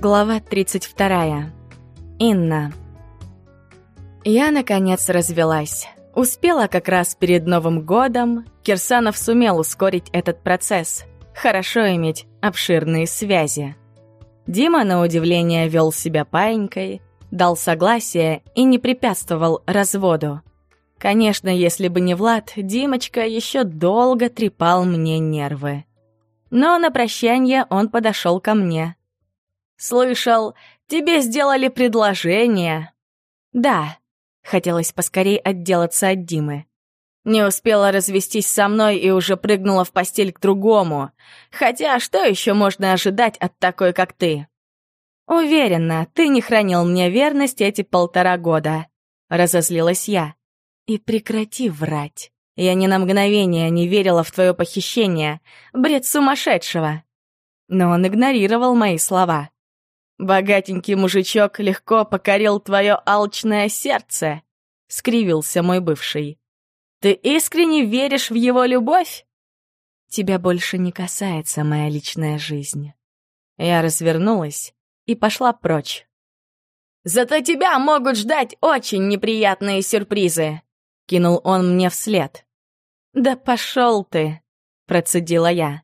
Глава 32. Инна. Я, наконец, развелась. Успела как раз перед Новым годом. Кирсанов сумел ускорить этот процесс. Хорошо иметь обширные связи. Дима, на удивление, вел себя паинькой, дал согласие и не препятствовал разводу. Конечно, если бы не Влад, Димочка еще долго трепал мне нервы. Но на прощание он подошел ко мне. «Слышал, тебе сделали предложение». «Да», хотелось поскорей отделаться от Димы. Не успела развестись со мной и уже прыгнула в постель к другому. Хотя что еще можно ожидать от такой, как ты? Уверена, ты не хранил мне верность эти полтора года. Разозлилась я. И прекрати врать. Я ни на мгновение не верила в твое похищение. Бред сумасшедшего. Но он игнорировал мои слова. Богатенький мужичок легко покорил твое алчное сердце, скривился мой бывший. Ты искренне веришь в его любовь? Тебя больше не касается моя личная жизнь. Я развернулась и пошла прочь. «Зато тебя могут ждать очень неприятные сюрпризы!» кинул он мне вслед. «Да пошел ты!» — процедила я.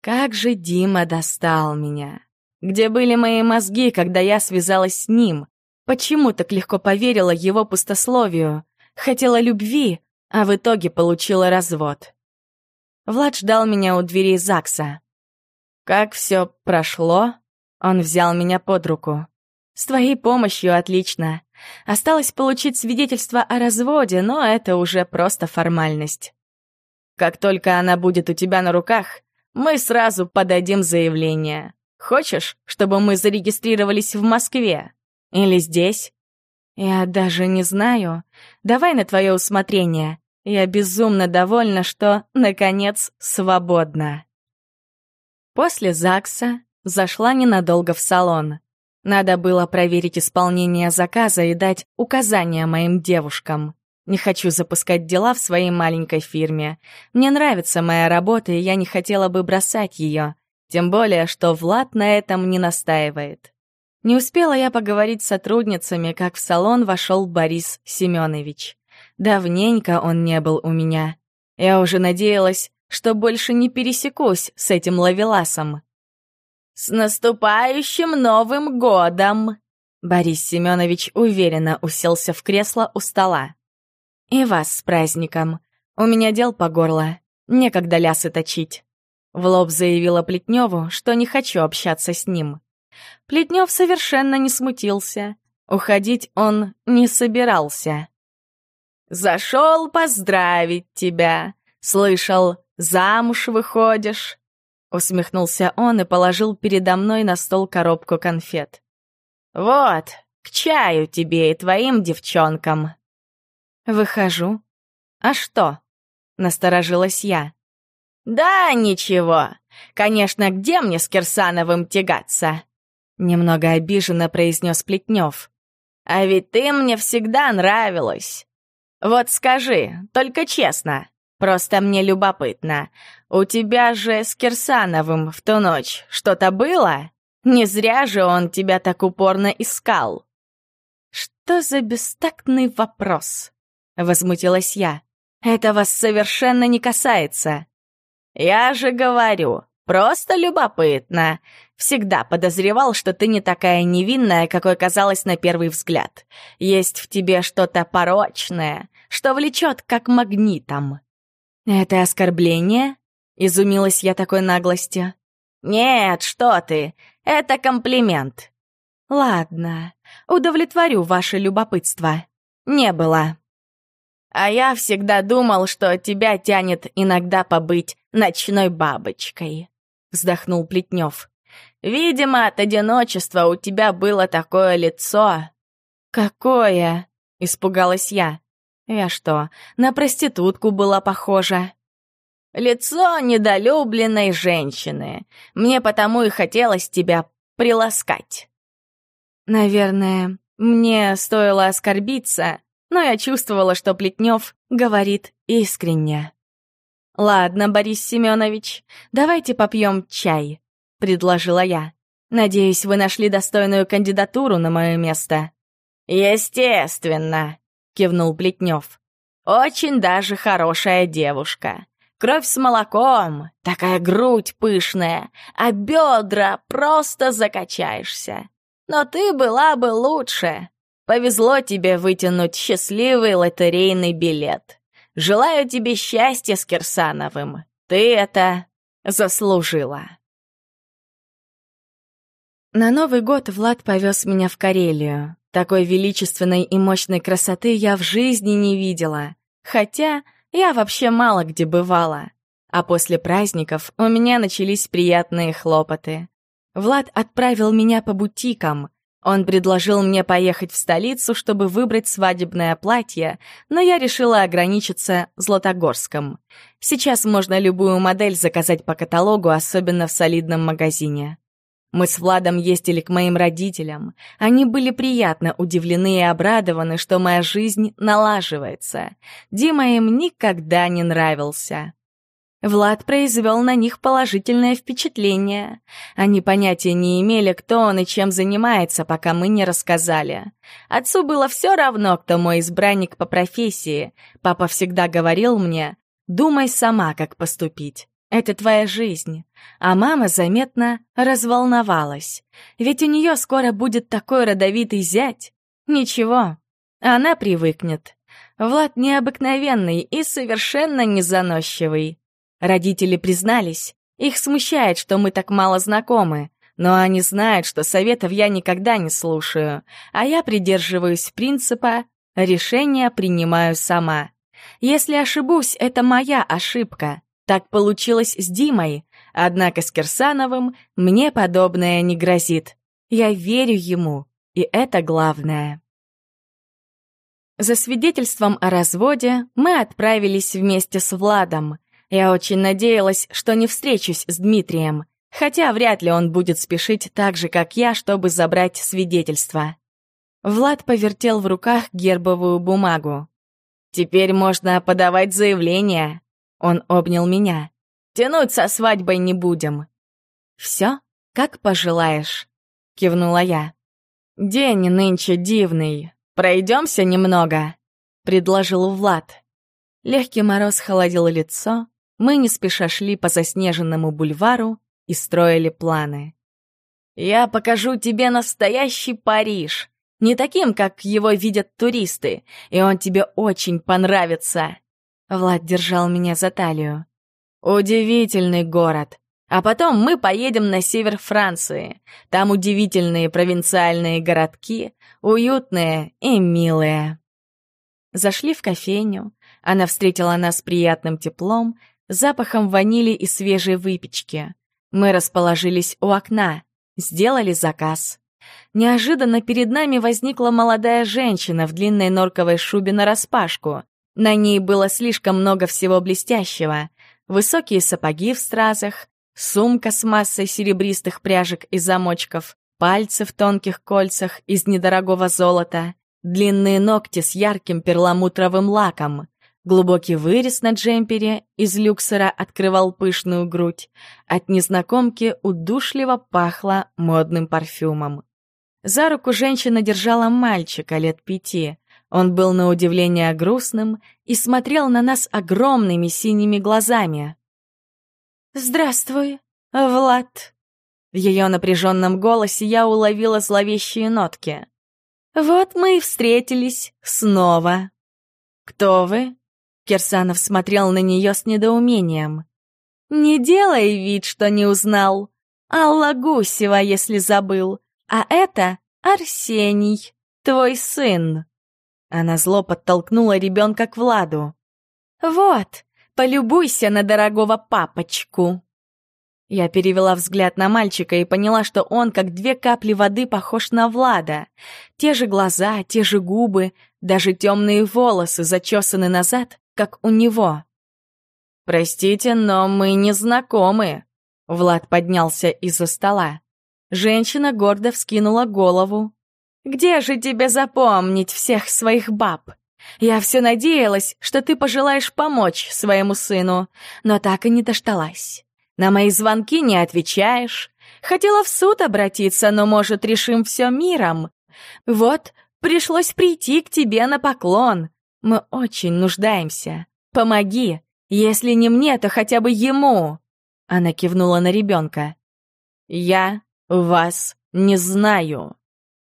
«Как же Дима достал меня! Где были мои мозги, когда я связалась с ним? Почему так легко поверила его пустословию? Хотела любви, а в итоге получила развод?» Влад ждал меня у двери ЗАГСа. «Как все прошло?» Он взял меня под руку. «С твоей помощью отлично. Осталось получить свидетельство о разводе, но это уже просто формальность. Как только она будет у тебя на руках, мы сразу подадим заявление. Хочешь, чтобы мы зарегистрировались в Москве? Или здесь? Я даже не знаю. Давай на твое усмотрение. Я безумно довольна, что, наконец, свободна. После ЗАГСа зашла ненадолго в салон. Надо было проверить исполнение заказа и дать указания моим девушкам. Не хочу запускать дела в своей маленькой фирме. Мне нравится моя работа, и я не хотела бы бросать ее. Тем более, что Влад на этом не настаивает. Не успела я поговорить с сотрудницами, как в салон вошел Борис Семенович. Давненько он не был у меня. Я уже надеялась, что больше не пересекусь с этим ловеласом. «С наступающим Новым годом!» Борис Семенович уверенно уселся в кресло у стола. «И вас с праздником. У меня дел по горло. Некогда лясы точить». В лоб заявила Плетневу, что не хочу общаться с ним. Плетнев совершенно не смутился. Уходить он не собирался. «Зашел поздравить тебя. Слышал, замуж выходишь. Усмехнулся он и положил передо мной на стол коробку конфет. «Вот, к чаю тебе и твоим девчонкам». «Выхожу. А что?» — насторожилась я. «Да ничего. Конечно, где мне с Кирсановым тягаться?» Немного обиженно произнес Плетнев. «А ведь ты мне всегда нравилась. Вот скажи, только честно, Просто мне любопытно. У тебя же с Кирсановым в ту ночь что-то было? Не зря же он тебя так упорно искал. Что за бестактный вопрос? Возмутилась я. Это вас совершенно не касается. Я же говорю, просто любопытно. Всегда подозревал, что ты не такая невинная, какой казалась на первый взгляд. Есть в тебе что-то порочное, что влечет как магнитом. «Это оскорбление?» — изумилась я такой наглости. «Нет, что ты, это комплимент». «Ладно, удовлетворю ваше любопытство. Не было». «А я всегда думал, что тебя тянет иногда побыть ночной бабочкой», — вздохнул Плетнев. «Видимо, от одиночества у тебя было такое лицо». «Какое?» — испугалась я. Я что, на проститутку была похожа? Лицо недолюбленной женщины. Мне потому и хотелось тебя приласкать. Наверное, мне стоило оскорбиться, но я чувствовала, что Плетнев говорит искренне. «Ладно, Борис Семенович, давайте попьем чай», — предложила я. Надеюсь, вы нашли достойную кандидатуру на мое место». «Естественно», — кивнул Плетнев. «Очень даже хорошая девушка. Кровь с молоком, такая грудь пышная, а бедра просто закачаешься. Но ты была бы лучше. Повезло тебе вытянуть счастливый лотерейный билет. Желаю тебе счастья с Кирсановым. Ты это заслужила. На Новый год Влад повез меня в Карелию. Такой величественной и мощной красоты я в жизни не видела. Хотя я вообще мало где бывала. А после праздников у меня начались приятные хлопоты. Влад отправил меня по бутикам. Он предложил мне поехать в столицу, чтобы выбрать свадебное платье, но я решила ограничиться Златогорском. Сейчас можно любую модель заказать по каталогу, особенно в солидном магазине. Мы с Владом ездили к моим родителям. Они были приятно удивлены и обрадованы, что моя жизнь налаживается. Дима им никогда не нравился. Влад произвел на них положительное впечатление. Они понятия не имели, кто он и чем занимается, пока мы не рассказали. Отцу было все равно, кто мой избранник по профессии. Папа всегда говорил мне, думай сама, как поступить. Это твоя жизнь. А мама заметно разволновалась. Ведь у нее скоро будет такой родовитый зять. Ничего, она привыкнет. Влад необыкновенный и совершенно незаносчивый. Родители признались, их смущает, что мы так мало знакомы, но они знают, что советов я никогда не слушаю, а я придерживаюсь принципа «решение принимаю сама». Если ошибусь, это моя ошибка. Так получилось с Димой, однако с Кирсановым мне подобное не грозит. Я верю ему, и это главное. За свидетельством о разводе мы отправились вместе с Владом. Я очень надеялась, что не встречусь с Дмитрием, хотя вряд ли он будет спешить так же, как я, чтобы забрать свидетельство. Влад повертел в руках гербовую бумагу. «Теперь можно подавать заявление». Он обнял меня. «Тянуть со свадьбой не будем». «Все, как пожелаешь», — кивнула я. «День нынче дивный. Пройдемся немного», — предложил Влад. Легкий мороз холодил лицо, мы не спеша шли по заснеженному бульвару и строили планы. «Я покажу тебе настоящий Париж, не таким, как его видят туристы, и он тебе очень понравится!» Влад держал меня за талию. «Удивительный город. А потом мы поедем на север Франции. Там удивительные провинциальные городки, уютные и милые». Зашли в кофейню. Она встретила нас приятным теплом, запахом ванили и свежей выпечки. Мы расположились у окна, сделали заказ. Неожиданно перед нами возникла молодая женщина в длинной норковой шубе нараспашку. На ней было слишком много всего блестящего. Высокие сапоги в стразах, сумка с массой серебристых пряжек и замочков, пальцы в тонких кольцах из недорогого золота, длинные ногти с ярким перламутровым лаком. Глубокий вырез на джемпере из люксера открывал пышную грудь. От незнакомки удушливо пахло модным парфюмом. За руку женщина держала мальчика лет пяти. Он был на удивление грустным и смотрел на нас огромными синими глазами. «Здравствуй, Влад!» В ее напряженном голосе я уловила зловещие нотки. «Вот мы и встретились снова!» «Кто вы?» Кирсанов смотрел на нее с недоумением. «Не делай вид, что не узнал. Алла Гусева, если забыл. А это Арсений, твой сын». Она зло подтолкнула ребенка к Владу. «Вот, полюбуйся на дорогого папочку». Я перевела взгляд на мальчика и поняла, что он, как две капли воды, похож на Влада. Те же глаза, те же губы, даже темные волосы зачесаны назад, как у него. «Простите, но мы не знакомы», — Влад поднялся из-за стола. Женщина гордо вскинула голову. «Где же тебе запомнить всех своих баб? Я все надеялась, что ты пожелаешь помочь своему сыну, но так и не дождалась. На мои звонки не отвечаешь. Хотела в суд обратиться, но, может, решим все миром. Вот, пришлось прийти к тебе на поклон. Мы очень нуждаемся. Помоги. Если не мне, то хотя бы ему. Она кивнула на ребенка. Я вас не знаю,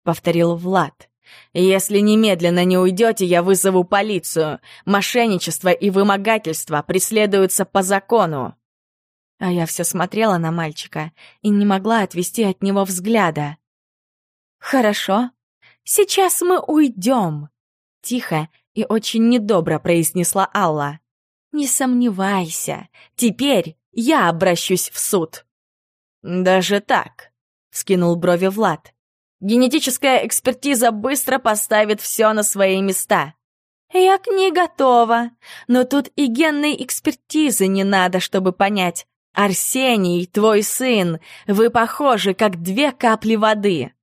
повторил Влад. Если немедленно не уйдете, я вызову полицию. Мошенничество и вымогательство преследуются по закону. А я все смотрела на мальчика и не могла отвести от него взгляда. «Хорошо, сейчас мы уйдем», — тихо и очень недобро произнесла Алла. «Не сомневайся, теперь я обращусь в суд». «Даже так», — скинул брови Влад. «Генетическая экспертиза быстро поставит все на свои места». «Я к ней готова, но тут и генной экспертизы не надо, чтобы понять, «Арсений, твой сын, вы похожи, как две капли воды!»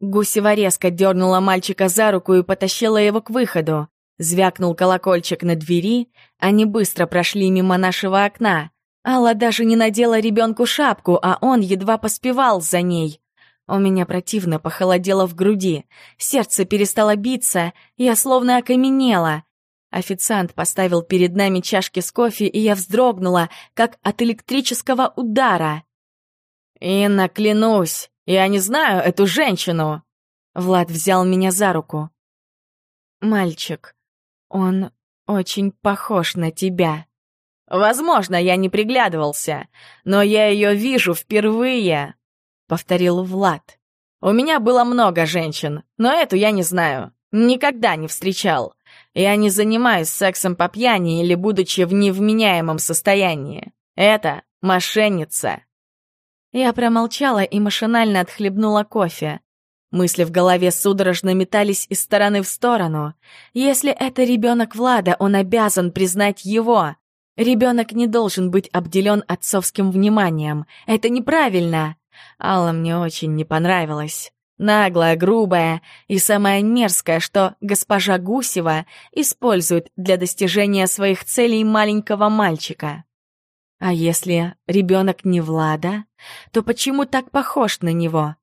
Гусева резко дернула мальчика за руку и потащила его к выходу. Звякнул колокольчик на двери, они быстро прошли мимо нашего окна. Алла даже не надела ребенку шапку, а он едва поспевал за ней. У меня противно похолодело в груди, сердце перестало биться, я словно окаменела. Официант поставил перед нами чашки с кофе, и я вздрогнула, как от электрического удара. «Инна, клянусь, я не знаю эту женщину!» Влад взял меня за руку. «Мальчик, он очень похож на тебя». «Возможно, я не приглядывался, но я ее вижу впервые», — повторил Влад. «У меня было много женщин, но эту я не знаю, никогда не встречал. Я не занимаюсь сексом по пьяни или будучи в невменяемом состоянии. Это мошенница. Я промолчала и машинально отхлебнула кофе. Мысли в голове судорожно метались из стороны в сторону. Если это ребенок Влада, он обязан признать его. Ребенок не должен быть обделен отцовским вниманием. Это неправильно. Алла мне очень не понравилась. Наглая, грубая и самое мерзкое, что госпожа Гусева использует для достижения своих целей маленького мальчика. А если ребенок не Влада, то почему так похож на него?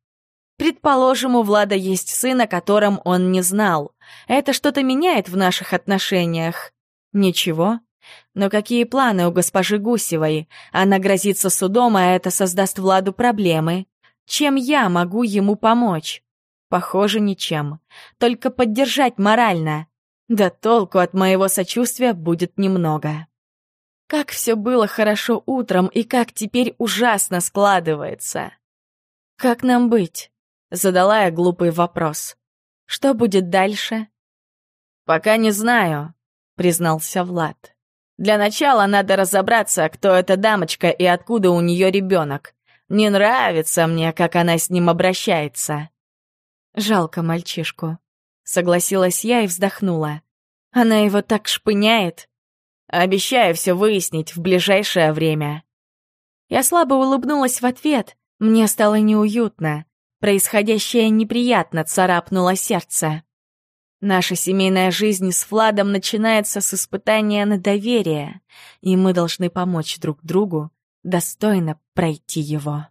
Предположим, у Влада есть сын, о котором он не знал. Это что-то меняет в наших отношениях? Ничего. Но какие планы у госпожи Гусевой? Она грозится судом, а это создаст Владу проблемы. Чем я могу ему помочь? Похоже, ничем. Только поддержать морально. Да толку от моего сочувствия будет немного. Как все было хорошо утром и как теперь ужасно складывается. «Как нам быть?» — задала я глупый вопрос. «Что будет дальше?» «Пока не знаю», — признался Влад. «Для начала надо разобраться, кто эта дамочка и откуда у нее ребенок. Не нравится мне, как она с ним обращается». «Жалко мальчишку», — согласилась я и вздохнула. «Она его так шпыняет». «Обещаю все выяснить в ближайшее время». Я слабо улыбнулась в ответ. Мне стало неуютно. Происходящее неприятно царапнуло сердце. Наша семейная жизнь с Владом начинается с испытания на доверие, и мы должны помочь друг другу достойно пройти его.